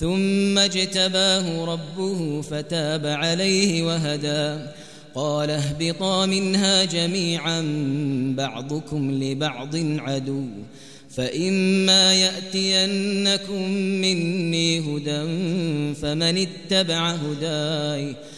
ثم اجتباه ربه فتاب عليه وهدى. قال اهبطا منها جميعا بعضكم لبعض عدو. فإما يأتينكم مني هدى فمن اتبع هداي. فمن